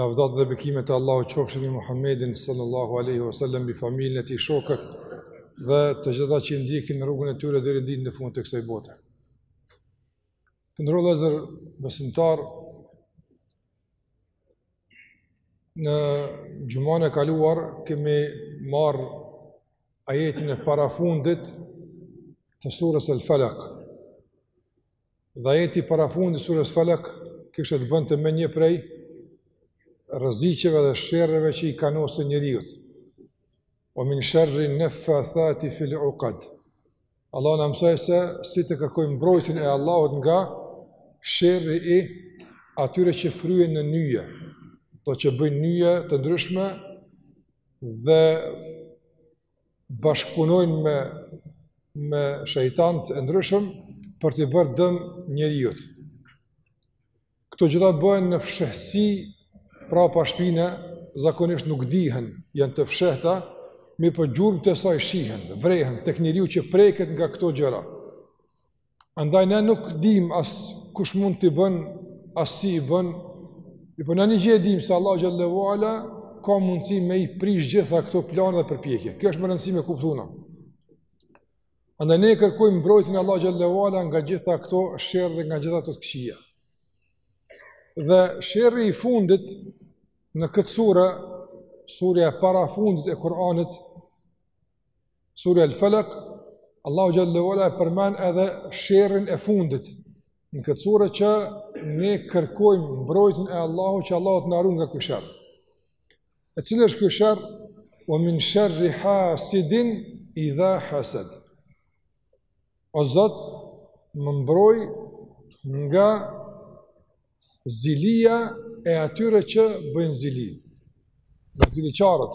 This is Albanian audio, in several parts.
Lavdat dhe bekimet e Allahut qofshin mbi Muhammedin sallallahu aleyhi wa sallam mbi familjen e tij shokët dhe të gjithë ata që i ndjekin rrugën e tyre deri në ditën e fundit të kësaj bote. Të nderuar vëllezër besimtarë në xhumanë e kaluar kemi marrë ajetin e parafundit të surës El Falak. Dhe ajeti i parafundit i surës Falak kishte të bënte me një prej rreziqeve dhe sherreve që i kanosen njeriut. Ua min sherri nafathati fil uqad. Allahu na mësoi se si të kërkojmë mbrojtjen e Allahut nga sherri i atyre që fryjnë në nyje, do që bëjnë nyje të ndryshme dhe bashkëpunojnë me me shejtanë të ndryshëm për t'i bërë dëm njeriut. Këto gjëra bëhen në fshehtësi prapa shpine, zakonisht nuk dihen, janë të fshehta, mirëpo gjurmët e saj shihen, vrehen, tek njeriu që preket nga këto gjëra. Andaj ne nuk dim as kush mundet i bën, as si i bën. Mirëpo ne një gjë e dim se Allahu xhelle ue ala ka mundësi me i prish gjitha këto plane dhe përpjekje. Kjo është me rëndësi me kuptu na. Andaj ne kërkojmë mbrojtjen e Allahut xhelle ue ala nga gjitha këto sherre dhe nga gjitha këto këqija. Dhe sherri i fundit në këtë sure, surja e parafundit e Kur'anit, Surja El Felek, Allahu xhelle ue ala e përmend edhe sherrin e fundit, në këtë sure që ne kërkojmë mbrojtjen e Allahut që Allahu të na run nga ky sherr. E cili është ky sherr? Ua min sherri hasidin idha hased. O Zot, më mbroj nga zilia e atyre që bëjnë zili. Nga ziliqarët.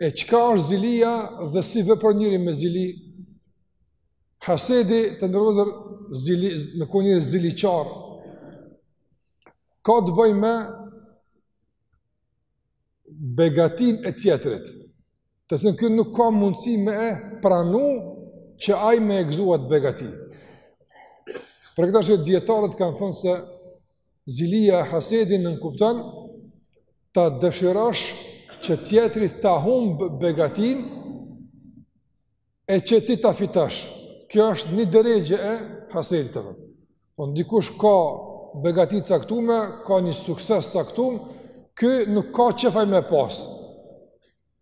E çka është zilia dhe si vepron njeri me zili? Hasedi të nderuar vëllezër zilia, njeri ziliqar. Ka të bëjë me begatin e tjetrit. Të cilën ky nuk ka mundësi me e pranu që ai me e gëzu at begati. Për këta edhe dijetarët kanë thënë se Zilia e hasedi nënkupton ta dëshirosh që tjetri ta humb begatin e që ti ta fitosh. Kjo është një derexhe e hasedit apo. Po dikush ka begati të caktume, ka një sukses të caktum, ky nuk ka qejf ai me pas.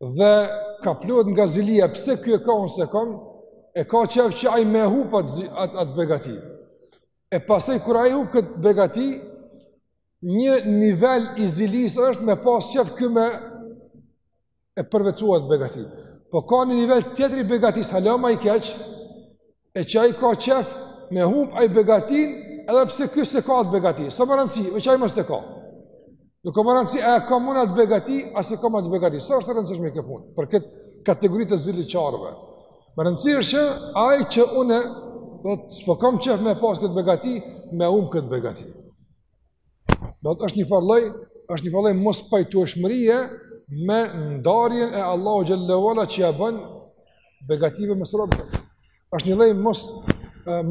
Dhe kapllohet nga zilia, pse ky e ka unë s'e kam? E ka qejf që ai me hup at at at begati. E pastaj, kur ai hup këtë begati, një nivel i zilisë është me pas qef ky me e përvetsu atë begati. Po ka një nivel tjetër i begatisë, hala ma i keq, e që ai ka qef me hup ai begatinë, edhe pse ky s'e ka atë begati. S'o me rëndësi, veç ai mos t'e ka. Nuk ka rëndësi a e kam unë atë begati, a s'e kam atë begati. S'është e rëndësishme kjo punë për këtë kategori të ziliqarëve. Me rëndësi është që ai që unë do të s'po kam qef me pas këtë begati, me hup këtë begati. Do të është një farë lloj, është një farë lloj mospajtueshmërie me ndarjen e Allahut xhelle ve ala që ia bën begative mes robve. Është një lloj mos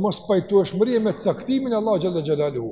mospajtueshmërie me caktimin e Allahut xhelle xhelaluhu.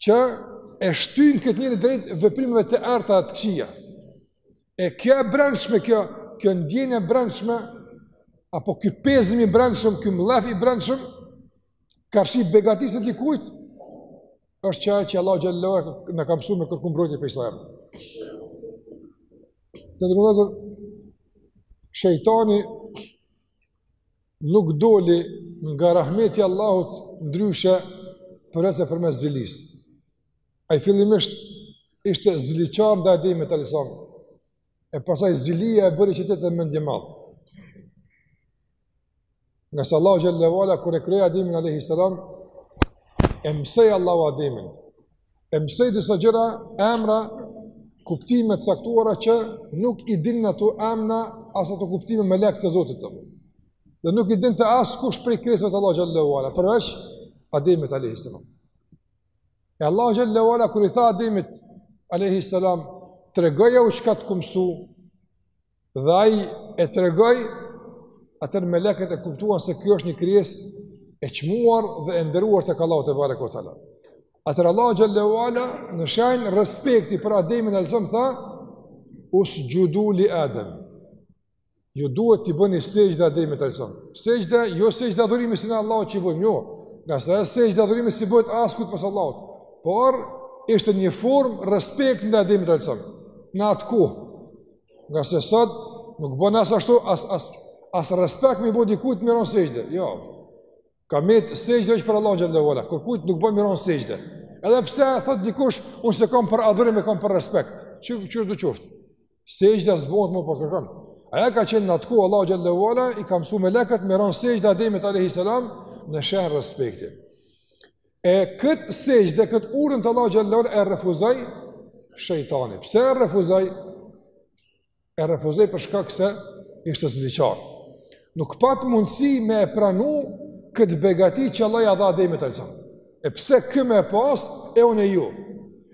që e shtyn këtë njeri drejt veprimeve të errëta të këqija. E kjo e brendshme, kjo, kjo ndjenjë e brendshme, apo ky pezëm i brendshëm, ky mllef i brendshëm, karshi begatisë së dikujt, është qajo që Allahu xhelle ve ala na ka msu me kërku mbrojtje prej saj. Të nderuar vëllezër, shejtani nuk doli nga rahmeti i Allahut ndryshe përveçse përmes zilisë. Ai fillimisht ishte ziliqar ndaj Ademit a.s. E pastaj zilia e bëri që të jetë mendjemadh. Ngase Allahu xhelle ve ala, kur e krijoi Ademin a.s. E mësoi Allahu Ademin, E mësoi disa gjëra, emra, kuptime të caktuara që nuk i dinin ata emna as ato kuptime melekët e Zotit të madhëruar. Dhe nuk i dinte askush prej krijesave të Allahut xhelle ve ala, përveç Ademit a.s. E Allahu xhelle ve ala, kur i tha Ademit a.s. tregojau çka të kam msu, Dhe ai e tregoi atëherë melekët e kuptuan se kjo është një krijesë e çmuar dhe e nderuar tek Allahu tebareke ve teala. Atëherë Allahu xhelle ve ala në shenjë respekti për Ademin a.s., tha, usxhudu li Adem. Ju duhet t'i bëni sexhde Ademit a.s. Sexhde jo sexhde adhurimi si ne Allahut që i bëjmë, jo. Ngase sexhde adhurimi s'i bëhet askujt pos Allahut. Por, ishte një formë respekti ndaj Ademit a.s. Në atë kohë. Ngase sot nuk bën as ashtu as as as respekt me bo dikujt me ra në sexhde. Jo. Ka met sexhdja veç për Allahun xhelle ve ala. Kurkujt nuk bën me ra në sexhde. Edhe pse thotë dikush unë s'e kam për adhurim e kam për respekt. Qysh do të qoftë. Sexhde s'bën më për kurkon. Ajo ka qenë në atë kohë, Allahu xhelle ve ala, i ka mësu melekët me ra në sexhde Ademit a.s. në shenjë respekti. E këtë sexhde dhe këtë urdhër të Allahut xhelle ue ala e refuzoi shejtani. Pse e refuzoi? E refuzoi për shkak se ishte ziliqar. Nuk pat mundësi me e pranu këtë begati që Allahu ia dha Ademit alejhi selam. E pse ky me e pas e unë jo?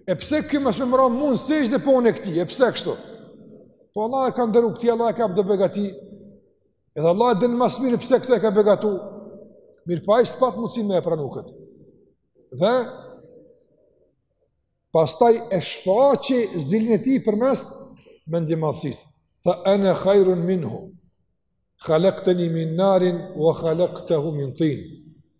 E pse këmë e shme me ra unë sexhde po unë këtij? E pse kështu? Po Allahu e ka nderu këtë, Allahu i ka dhënë begati. Edhe Allahu e din më së miri pse këtë e ka begatu. Mirëpo ai s'pat mundësi me e pranu këtë. Dhe pastaj e shfaqi zilinë e tij përmes mendjemadhësisë. Tha ana khairun minhu. Khalaqtani min narin wa khalaqtahu min tin.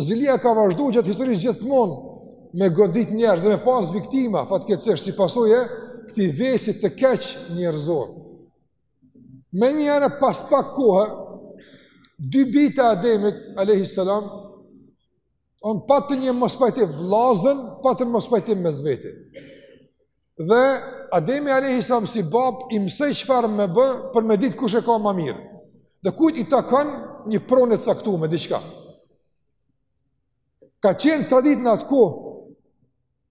Zilia ka vazhdu gjatë historisë gjithmonë me godit njerëz dhe me pas viktima, fatkeqësisht si pasojë e këtij vesi të keq njerëzor. Menjëherë pas pak kohë, dy bijtë e Ademit, alejhi selam, patën një mospajtim, vllazën, patën një mospajtim mes veti. Dhe Ademi alejhi selam si babë i mësoi çfarë me bë për me ditë kush e ka ma mirë. Dhe kujt i takon një pronë e caktume, diçka. Ka qenë traditë në atë kohë,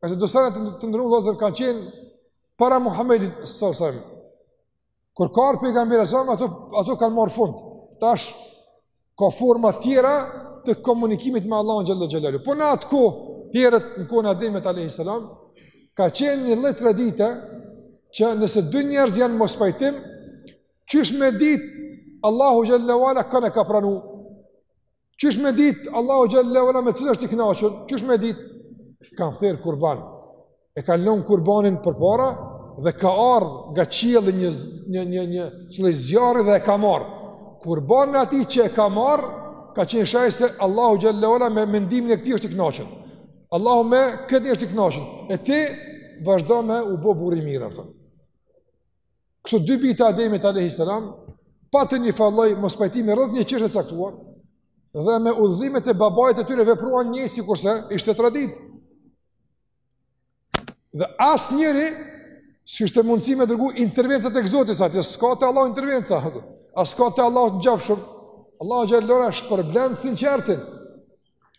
se dosarët të nderum vllezër ka qenë para Muhammedit s.a.v.s. Kur ka ardh pejgamberi s.a.v.s. ato ato kanë marrë fund. Tash ka forma tjera të komunikimit me Allahun xhelle xhelaluhu. Po në atë kohë, herët në kohën e Ademit alayhis salam, ka qenë një lloj tradite që nëse dy njerëz janë në mospajtim, qysh me ditë Allahu xhelle ue ala kënd e ka pranu Qysh me dit, Allahu xhelle ue ala me cilin është i kënaqur? Qysh me dit? Kanë therr kurban. E kanë lënë kurbanin përpara dhe ka ardh nga qielli një një një një lloj zjarri dhe e ka marr. Kurbanin e atij që e ka marr, ka qenë shenjë se Allahu xhelle ue ala me mendimin e këtij është i kënaqur. Allahu me këtë është i kënaqur. E ti vazhdo me u bë burrë i mirë atë. Këta dy bijtë e Ademit alayhis salam patën njëfarë lloj mospajtimi rreth një çështje të caktuar dhe me udhëzimet e babait të tyre vepruan një sikurse ishte traditë. Dhe asnjëri s'kishte mundësi me dërgu intervenca tek Zoti, se atje s'ka te Allahu intervenca, s'ka te Allahu të njofshëm, Allahu xhelle ue ala shpërblen të sinqertin,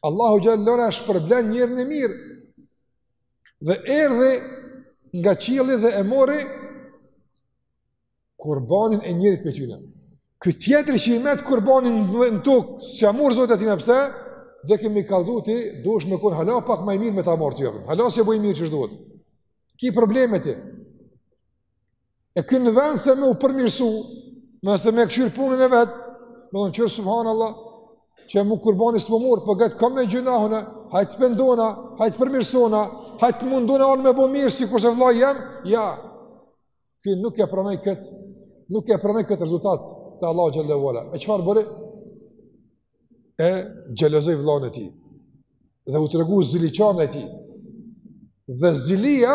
Allahu xhelle ue ala shpërblen njerin e mirë, dhe erdhi nga qielli dhe e mori kurbanin e njërit prej tyre. Ky tjetri që i met kurbani në tokë, s'ia mori Zoti atina, pse, do me i kallzu, ti duhesh me konë hala pak ma i mirë me ta marrë të jepën. Hala s'je bo i mirë qysh duhet. Ki probleme ti. E ky në vend se me u përmirësu, më se me kshyr punën e vet, me thon kqyr subhanallah, qe mu kurbani s'm'u mor, po gat kam ni gjunah un, hajt pendona, hajt përmirësona, hajt mundona un me bë mirë sikurse vllai jem, ja. Ky nuk e pranoi kët, nuk e pranoi kët rezultat te Allahu xhele ve ala. E çfarë bëri? E xhelozoi vllain e tij. Dhe u tregu ziliqar ndaj tij. Dhe zilia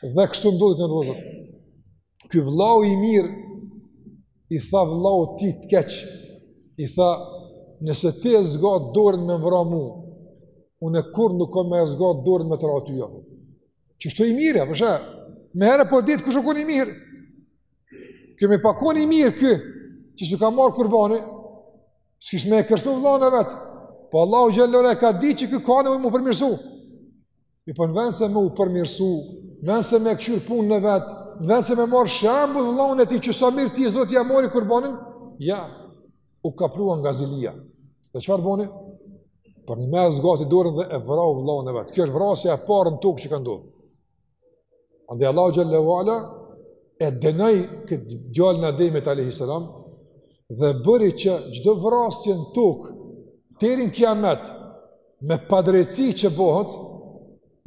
Dhe kështu ndodh të nderuar vllezër. Ky vllau i mirë, i tha vllaut tij të keq, i tha, nëse ti e zgat dorën me m'ra mu, unë kurrë nuk kom me e zgat dorën me të ra ty, ja. Qeshtu i mirë, përshë, mejherë po dihet, kush u kon i mirë. Ky me pa kon i mirë, ky, që s'ju ka marrë kurbani, s'kish me e kërcnu vllaun e vet, po Allahu xhele ve ala e ka dit që ky ka nevojë me u përmirësu. Mirëpo në vend se me u përmirësu, në vend se me kqyrë punën e vet, në vend se me marrë shembull vllaun e tij që sa mirë atij Zoti ja mori kurbanin, ja, u kaplua nga zilia. Dhe çfarë boni? Përnjëmend e zgati dorën dhe e vrau vllaun e vet. Kjo është vrasja e parë në tokë që ka ndodh. Andaj Allahu xhele ve ala e dënoi këtë djalin e Ademit a.s. dhe bëri që çdo vrasje në tokë, deri n'kijamet, me padrejtësi që bëhet,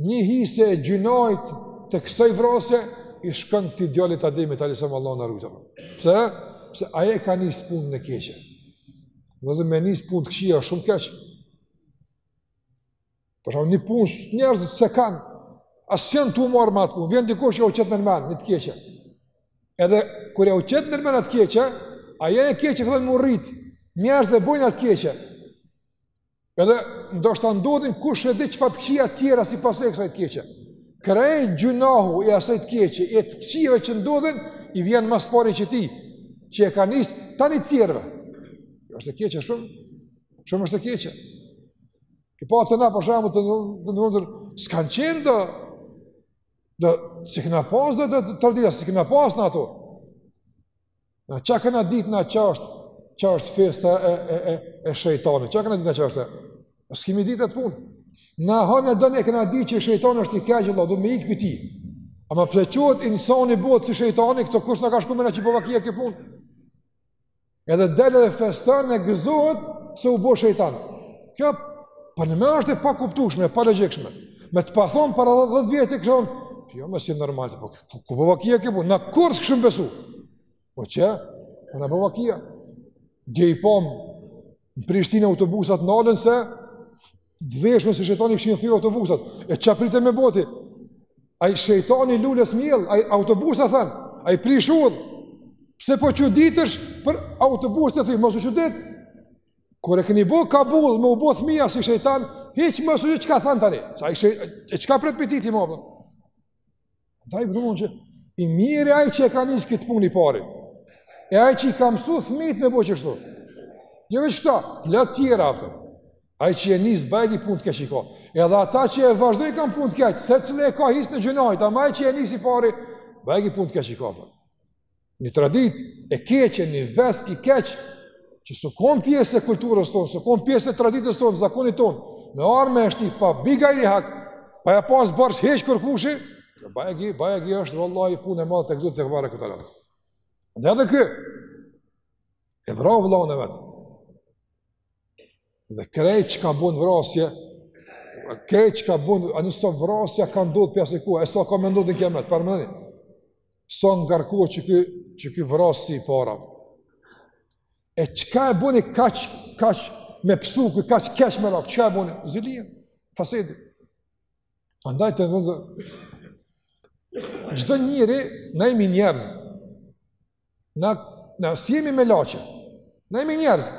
një hise e gjynahit të kësoj vrasje, i shkon këtij djalit t'Ademit alejhi selam, Allahu na rujtë. Pse? Pse aj e ka nis punën e keqe. Ndaj me nis punë të këqija shumë keq. Për shembull një punë që njerëzit s'e kanë, as janë tu u marrë me atë punë, vjen dikush jau qet nërmen, një të keqe. Edhe kur jau qet nërmen atë keqe, ajo e keqe fillon me u rritë, njerëzit e bojnë atë keqe, Edhe ndoshta ndodhin kush e di çfarë të këqija të tjera si pasojë e kësaj të keqe. Krejt gjynahu i asaj të keqe, e të këqijave që ndodhin, i vjen ma së pari qatij që e ka nis, tani të tjerëve. Kjo është e keqe shumë. Shumë është e keqe. Ti po te na për shembull të nderuar vllezër s'kan qenë do do, s'i kena pas do tradita, s'i kena pas na ato. Na çka kena ditë na çka është çka është festa e e e e shejtanit. Çka kena ditë na çka është? S'e kemi ditë atë punë. Na ha në dënë e kena ditë që shejtani është i keq Allah, duhet me ikë prej tij. Ama plequat insani bëhet si shejtani, këtu kurrë s'na ka shku menja që bon vaki kjo punë? Edhe del edhe feston e gëzohet se u bo shejtan. Kjo, për neve është e pakuptushme, palogjikshme. Me t'pa thonë para dhe dhe dhet vjet e këshonë, kjo me si normal të po kjo. Po ku bo vaki kjo punë, na kurr s' kishim besu. Po qe, po na bo vaki. Dje i pam në Prishtinë autobusat nalen se t'veshun si shejtani kishin thyer autobusat. E ç'a pret me bo ti? Ai shejtani lule s'mjell, ai autobusa then, ai prish. Pse po çuditesh për autobusat e mos u çudit? Kur e keni bë kabull me u bë fëmia si shejtan, hiç mos u çka then tani. Sa ai e çka pret pej tij më? Andaj përmen që i mjeri ai që e ka nisë këtë punë i pari. E ai që i ka mësu fmit me bo qështu. Jo veç këta, plot tjera adete. Ai që e nis bajagi një punë të keqe ka. Edhe ata që e vazhdojnë kanë punë të keqe, secili e ka hisen e gjynahit, ama ai që e nisi i pari, bajagi një punë të keqe ka. Për. Një traditë e keqe, një ves i keq, që s'u konë pjesë e kulturës tonë, s'u konë pjesë e traditës tonë, zakonit tonë, me ardhë me e shti, pa bigajri hak, pa e pas borxh hiç kërkushi, bajagi, bajagi është vallahi punë e madhe tek Zoti të këmare këtë alëmë. Dhe edhe ky e vrau vëllan e vet, Dhe krejt që ka bën vrasje, krejt që ka bën, ani sa vrasje ka ndodhë pej asaj kohe, e sa ka me ndodhë në kijamet, paramendoni. Sa u ngarku ai që ka, që ka vra si i pari. E çka e bëni kaq, kaq me pësu, kë kaq keq me ra, çka e bëni? Zilia, hasedi. Andaj të nëzë, çdo njeri, na jemi njerëz, Na na s'jemi melaqe. Na jemi njerëz.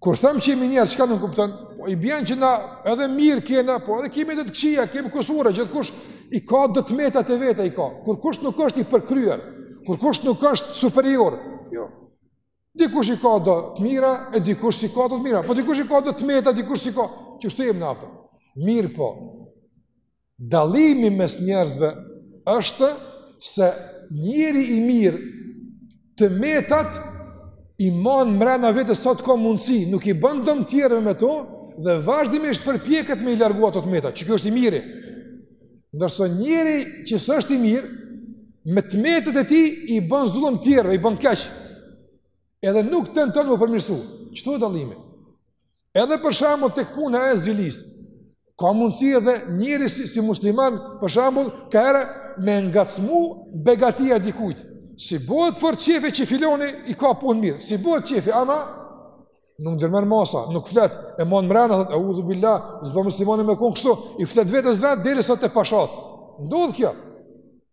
Kur them që jemi njerëz, çka nënkupton? Po i bjen që na edhe mirë kena, po edhe kemi të këqija, kemi kusura, gjithkush i ka do të meta të veta i ka. Kurkush nuk është i përkryer, kurkush nuk është superior. Jo. Dikush i ka do të mira e dikush s'i ka do të mira, po dikush i ka do të meta, dikush s'i ka. Qështu jemi na apo. Mirëpo. Dallimi mes njerëzve është se njeri i mirë të metat i man mrena vete sa të ka mundësi, nuk i bon dom tjerve me to, dhe vazhdimisht përpiqet me i largu ato të meta, që ky është i miri. Ndërsa njeri që s'është i mirë, me të metat e tij i bon zullum tjerve, i bon keq, edhe nuk tenton me u përmirësu. Qetu e dallimi. Edhe për shembull tek puna e zilisë, ka mundësi edhe njeri si, si musliman, për shembull, kahere me ngacmu begatia dikujt. S'i bëhet fort qefi që filoni i ka punët mirë, s'i bëhet qefi, ama nuk ndërmerr masa, nuk flet, e man mrena, thotë, eudhubillah, s'bon muslimani me konë kështu, i flet vetes vet, derisa t'e pashat. Ndodh kjo.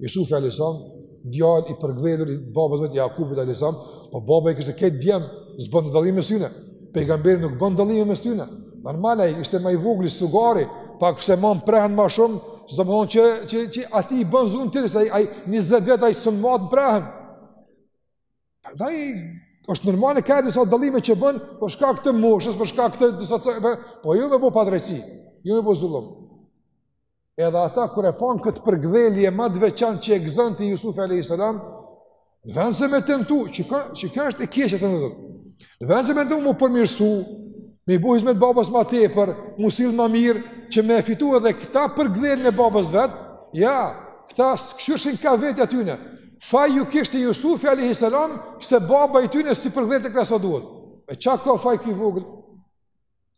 Jusufi alejhi selam, djal i përgdhelur i babës vet Jakubit alejhi selam, po baba i kishte këta djem, s'bënte dallime mes tyne. Pejgamberi nuk bën dallime mes tyre. Normale ai ishte më i vogli, sugari, pak pse e ma në prehën më shumë, s'do të thonë që që që aty i bën zullum tjetrit se ai ai 20 vjet ai s'un e man në prehën. Prandaj është normale ka disa dallime që bën për shkak të moshës, për shkak të disa cakë, po jo me bë padrejtsi, jo me bë zullum. Edhe ata kur e panë këtë përgdhelje më të veçantë që e gëzonte Jusufi alejhi selam, n'ven me tentu, qe ka, qe ka është e keqja, vëllezër. N'ven me tentu m'u përmirësu, m'i bo hizmet babës ma tepër, m'u sill ma mirë, që me fitu edhe këta përgdheljen e babës vet, ja, këta s'kqyrshin ka vetja e tyne, faj ju kishte Jusufi a.s. pse baba i tyne s'i përgdhelte këta sa duhet. E çka ka faj ky i vogël?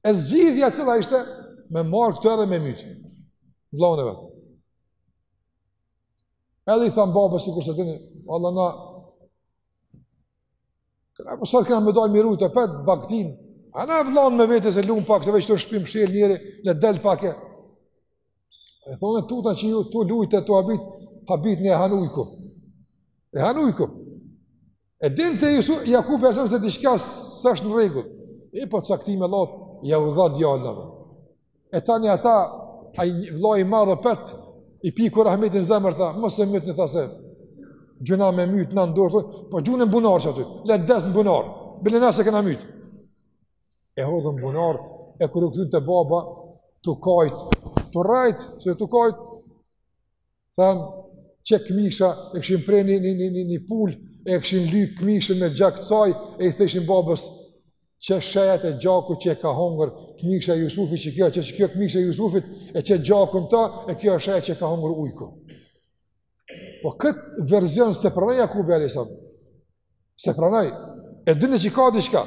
E zgjidhja cila ishte me marrë këtë edhe me mytë. Vllaun e vet. Edhe i thanë babës sikurse të një, Allah na, kena për po sot kena me dalë m'i rujtë pak baktinë, a na vllaun me veti se lujmë pak, se veç te shpia mshilë njeri, le del pak e. E thonë e tutna që ju tu lujtë e tu u habit, habitni e han ujku. E han ujku. E dinte Jesu, Jakubi e se diçka s'është në rregull. E po të saktime lot, jau dha djalin. E tani ata, ai vlla i madh pet, i piku rahmeti n'zemër, tha, mos e mytni tha se, gjynah me mytë me dorë, po gjune në bunar qaty, le des në bunar, bile ne s'e kena mytë. E hodhën n'bunar, e kur u kthyn te baba, tu kajtë, tu rrejtë, që tu kajtë, Thanë, qe këmisha, e kishin pre një, një, një, një pulë, e kishin ly këmishën me gjak t'saj, e i thojshin babës, qe shahit e gjaku që e ka hongër këmisha e Jusufit qe kjo, qe qe kjo këmisha e Jusufit, e qe gjaku n'ta, e kjo shahit që e ka hongër ujku. Po këtë verzion s'e pranoi Jakubi alejhi selam, s'e pranoi, e dinte që ka diçka,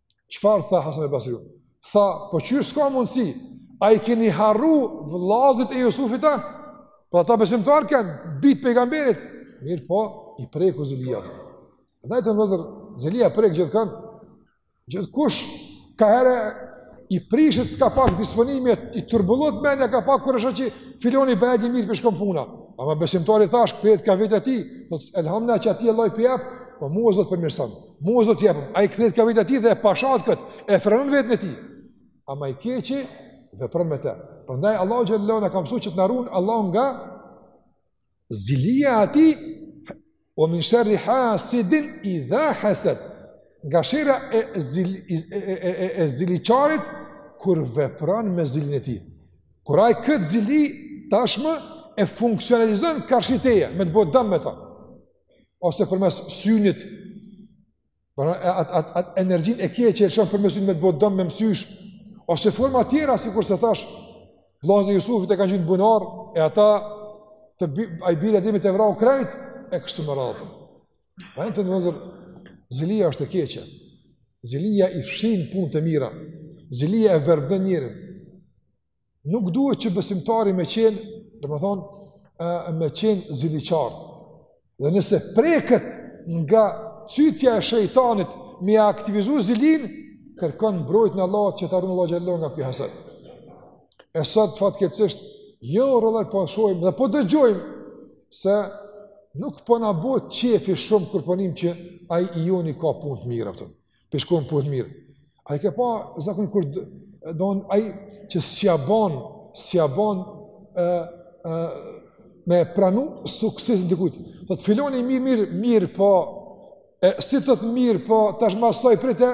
Çfarë tha Hasan el Basriu? Tha, po qysh s'ka mundësi, a i keni harru vllaznit e Jusufit, tha? Po ata besimtarë kan, bijtë e pejgamberit. Mirëpo, i preku zilia. Dhe vëllezër, zilia prek gjithkan. Gjithkush, ka herë i prishet ka pak disponimi, i turbullohet menja ka pak kur e sheh që filani bëjegi mirë po i shkon puna. Ama besimtari thash, kthehet ka vetja e tij, thotë elhamdulilah që atij Allahu po i jep, po mua Zot përmirësomë. Mos do t'jepem. Ai kthehet ka vetja e tij edhe pasha këtë, e frenon vetën e tij. Ama i keqi vepron me të. Prandaj Allahu xhelle na ka mësuar që të na ruan Allahu nga zilia e tij wa min sherri hasidin idha hased nga sherri i, zil, e, e, e, e ziliqarit kur vepron me zilinë e tij kur ai këtë zili tashmë e funksionalizon karshi teje me të bo dëm me ta ose përmes synit, për po, atë at, at energjinë e keqe që e lëshon përmes synit me të bo dëm me mësysh, ose forma tjera, sikurse thashë, vllaznit e Jusufit e kanë gjujt n'bunar, e ata të bi, ai biri i Ademit e vrau krejt, e kështu me radhë. Pra të nderuar vllazën, zilia është e keqe, zilia i fshin punët e mira, zilia e verbon njerin, Nuk duhet që besimtari me qenë, domethënë, me qenë ziliqar. Dhe nëse preket nga cytja e shejtanit me e aktivizu zilinë, kërkon mbrojtje në Allahun që ta run Allahu xhelle nga ky hased. E sot, fatkeqësisht, jo rrallë po shohim dhe po dëgjojmë se nuk po na bëhet qejfi shumë kur po nimë që ai i joni ka punë të mirë. Apëtëm. Po i shkojnë punët mirë. A e ke pa zakon kur don ai që s'ia bon, s'ia bon e, e, me pranu suksesin e dikujt. T'thotë filani mirë, mirë, mirë, po, e, si t'thotë mirë, po, tash masanej prite,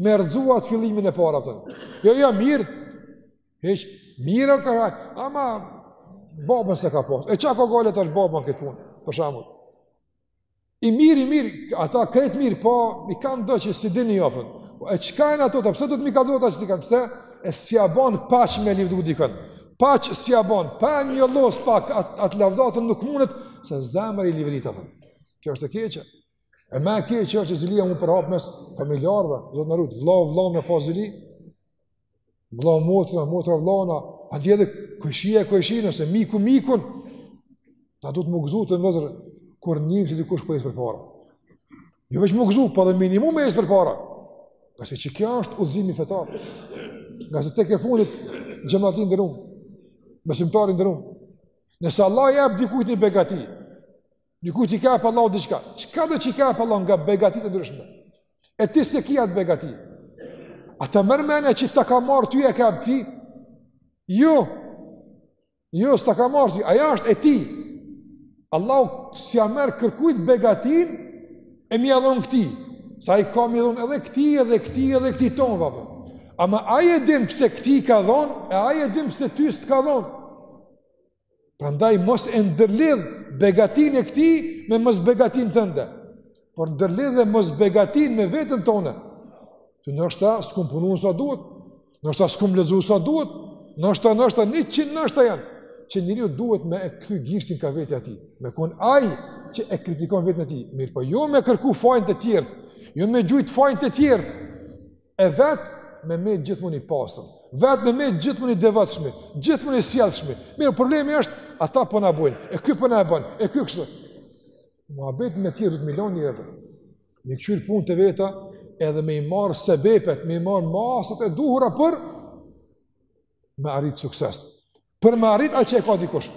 me rrëzu atë fillimin e para. Jo, jo, mirë, heq, mirë, ka, ama, babën se ka pas. E çka ka t'boj tash babën këtë punë, për shembull. I mirë, i mirë, ata krejt mirë, po i kanë do që s'i dini ju. Po e çka janë ato, pse do me m'i kallzu që s'i kanë, pse? E s'ia bon pa me livdu këtë dikën. Pa s'ia bon, pa ia lo pak at, atë lavdatën nuk mundet, se zemra i livrit. Kjo është e keqe. E më e keqe është që zilia m'u përhap mes familjarëve, Zoti na rujtë, vllau, vllaun me pas zili, vlla motrën, motra vllanë, e di edhe kojshia kojshinë ose miku mikun, ta duhet me u gëzu të nderuar vllazën, kur nimë që dikush po po ec përpara. Jo veç me u gëzu, pa po dhe me i nimu me ec përpara. Ngase qekjo është udhëzimi fetar. Ngase tek e fundit, xhemat i nderum, besimtarë të nderum. Nëse Allahu i jep dikujt një begati, dikujt i jep Allahu diçka, çkado që i jep Allahu nga begatitë e ndryshme? E ti s'e ki atë begati. A ta merr mendja që ta ka marrë ty e ia ka dhon atij? Jo. Jo, s'ta ka marrë ty. Ajo është e tij. Allahu s'ia merr kërkujt begatinë e me ia dhon këtij. Se ai ka me ia dhon edhe këtij, edhe këtij, edhe këtij, tonëve. Ama ai e din pse këtij i ka dhon, e ai e din pse ty s'të ka dhon. Prandaj mos e ndërlidh begatinë e këtij me mos begatinë tënde. Por ndërlidhe mos begatinë me veten tonë. Të ndoshta s'kum punu sa duhet, ndoshta s'kum lexu sa duhet, ndoshta ndoshta 100 ndoshta janë që njeriu duhet me e kthy gishtin ka vetja e tij. Me kon ai që e kritikon vetën e tij, mirëpo jo me kërku fajin te tjerët, jo me gjujt fajin te tjerët. E vetë me met gjithmonë i pastër, vetë me met gjithmonë i devotshëm, gjithmonë i sjellshëm. Mirë, problemi është ata po na bojnë, e ky po na e bën, e ky kështu. Muhabet me tjerë duhet me i lon edhe me i kqyr punët e veta, edhe me i marr sebepet, me i marr masat e duhura për me arrit sukses. Për me arrit atë që e ka dikush.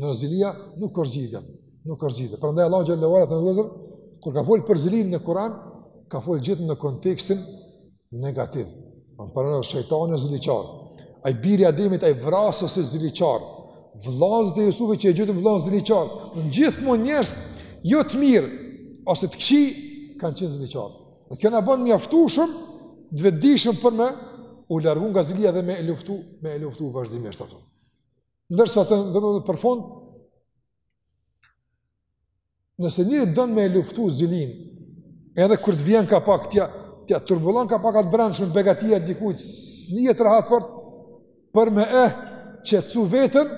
Në zilia nuk është zgjidhja, nuk është zgjidhja. Prandaj Allahu xhele ue ala të nderuar vllazër kur ka fol për zilin në Kur'an, ka fol gjithë në kontekstin negativ. Pra përmend shejtanin ziliqar. Ai biri i Ademit ai vrasës e ziliqar. Vllazët e Jusufit që e gjujtën vllaun ziliqarë. Në gjithmonë njerëz jo të mirë ose të këqi kanë qenë ziliqar. Dhe kjo na bën mjaftueshëm të vetëdijshëm për me u largu nga zilia dhe me e luftu, me e luftu vazhdimisht ato. Ndërsa të nderuar për fund, nëse njeri don me luftu zilin, edhe kur të vjen kapak t'ja, t'ja turbullon kapak atë brendshmen begatia e dikujt, s'nihet rahat fort, për me e qetsu veten,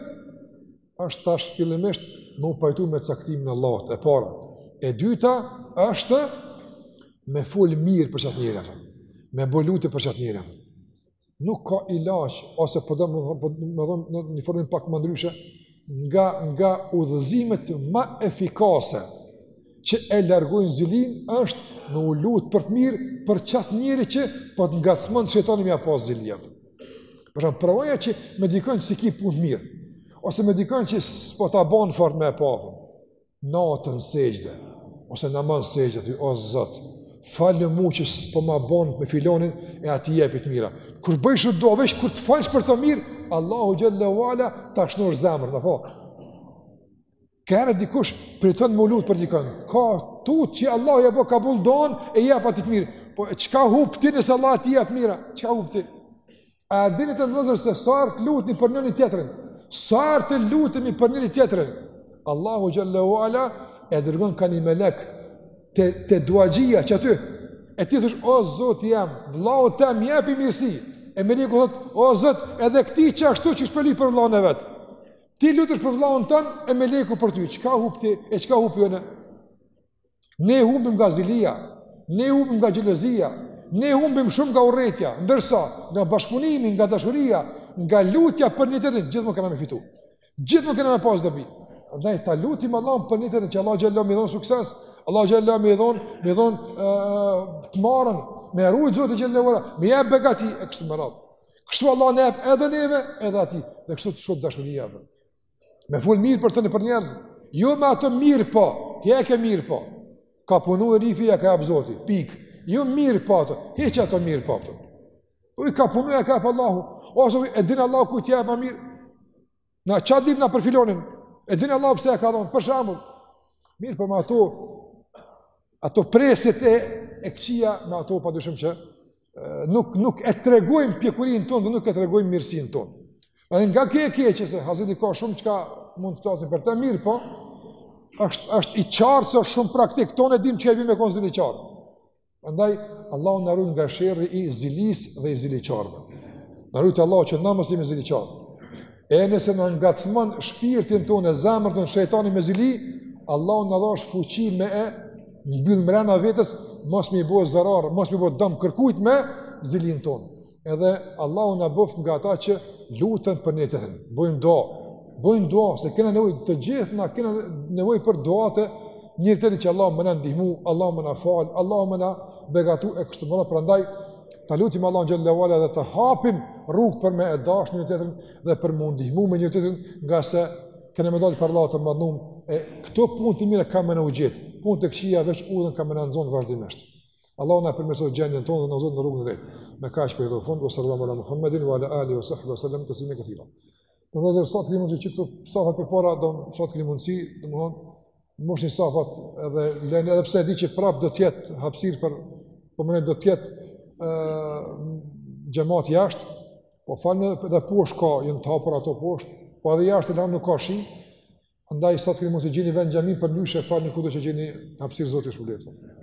është tash fillimisht me u pajtu me caktimin e Allahut e para. E dyta është me fol mirë për qat njeri. Me bo lutje për qat njeri. nuk ka ilaç ose po du me, po du me thon në një formë pak më ndryshe nga nga udhëzimet më efikase që e largojnë zilin është me u lut për të mirë për qat njeri që po të ngacmon shejtani me ia pas zilin. Për shembull provoje me dikon që s'ki punë mirë ose me dikon që s'po ta bon fort me e pa. Natën n'sexhde, ose n'namaz n'sexhde, thu o Zot, falëm mu që s'po ma bon me filanin e atij jepi të mira. Kur bësh dua, veç kur të falesh për të mirë, Allahu xhele ue ala ta shndrit zemrën, po. Kur dikush përton m'u lut për dikon, ka tutë që Allahu ia kabullon duanë e i jep atij të mira. Po, çka hup ti nëse Allahu atij i jep t'mira? Çka hup ti? A dini të nderuar vllazër se sa herë të luteni për njëni tjetrin, sa herë të lutemi për njëni tjetrin, Allahu Xhele ue Ala e dërgon ka një melek te, te duaxhia qaty. E ti thush, o Zoti jem, vllaut tem jepi mirësi. E meleku thot, o zot edhe këtij qashtu qysh po lyp për vllaun e vet. Ti lutesh për vllaun tan, e meleku për ty, çka hup ti, e çka hupim ne? Ne humbim nga zilia, ne humbim nga xhelozia, ne humbim shumë nga urrejtja, ndërsa nga bashkëpunimi, nga dashuria, nga lutja për një tjetrin, gjithmonë kena me fitu. Gjithmonë kena me pas dobi. Prandaj ta lutim Allahun për një tjetrin që Allahu xhelle ve ala me i dhon sukses, Allahu xhelle ve ala me i dhon, me i dhon të marën, me e rujt Zoti xhelle ve ala, me i jep begati e kështu me radhë. Kështu Allahu na jep edhe neve, edhe atij. Dhe kështu shtohet dashuria apo. Me fol mirë për të nëpër njerëz, jo me atë mirëpo, heke mirëpo. Ka punu herifi, ja ka jep Zoti, pikë. Jo mirëpo atë, hiqe atë mirëpo atë. Po ai ka punu, ja ka jep Allahu. Ose e din Allahu kujt ja jep ma mirë. Na çka dim na për filanin, e din Allahu pse ja ka dhonë, për shembull. Mirëpo me ato, ato presjet e, e këqija me ato pa dyshim që nuk nuk e tregojmë pjekurinë tonë, nuk e tregojmë mirësinë tonë. Edhe nga kjo e keqe hasedi ka shumë çka mund të flasim për të, mirëpo është është i qartë se shumë praktik, të tonë e dim çka vjen me konë ziliqar. Prandaj Allahu na ruaj nga sherri i zilisë dhe i ziliqarëve. Na ruaj Allahu që na mos jemi ziliqar. E nëse na ngacmon shpirtin tonë, zemrën tonë shejtani me zili, Allahu na dhashtë fuqi me e mbyll mrena vetes, mos me i bo zarar, mos me i bo dëm kërkujt me zilinë tonë. Edhe Allahu na bëftë nga ata që luten për njëri-tjetrin, bojnë dua, bojnë dua, se kena nevojë të gjithë na, kena nevojë për duatë e njëri-tjetrit që Allahu me na ndihmu, Allahu me na falë, Allahu me na begatu e kështu me radhë, prandaj, ta lutim Allahun xhelle ve ala dhe të hapim rrugë për me e dashtë njëri-tjetrin dhe për me ndihmu njëri-tjetrin ngase Kena me dalë para Allahut të madhnum, e këto punë të mira ka me na u gjet, punët e këqija veç udhën ka me na e zonë vazhdimisht. Allahu na e përmirësoftë gjendjen tonë dhe na udhëzoftë në rrugën e drejtë. Me kaq për i dhe fund, ue salallahu ala Muhammedin, ue ala alihi ue sahbihi ue sel-lem teslimen kethira. Vëllezër, sa të kemi që këtu safat përpara, do sa të kemi mundësi, domethonë, mbushni safat edhe lene, edhe pse e di që prapë do të jetë hapësirë për, po më do të jetë xhemati jashtë, Po falni edhe poshtë ka, janë të hapura ato poshtë, po edhe jashtë ja nuk ka shi, andaj sot kemi mos e gjeni vend n'xhami përndryshe falni kudo që gjeni hapësirë Zoti ju shpërbleftë.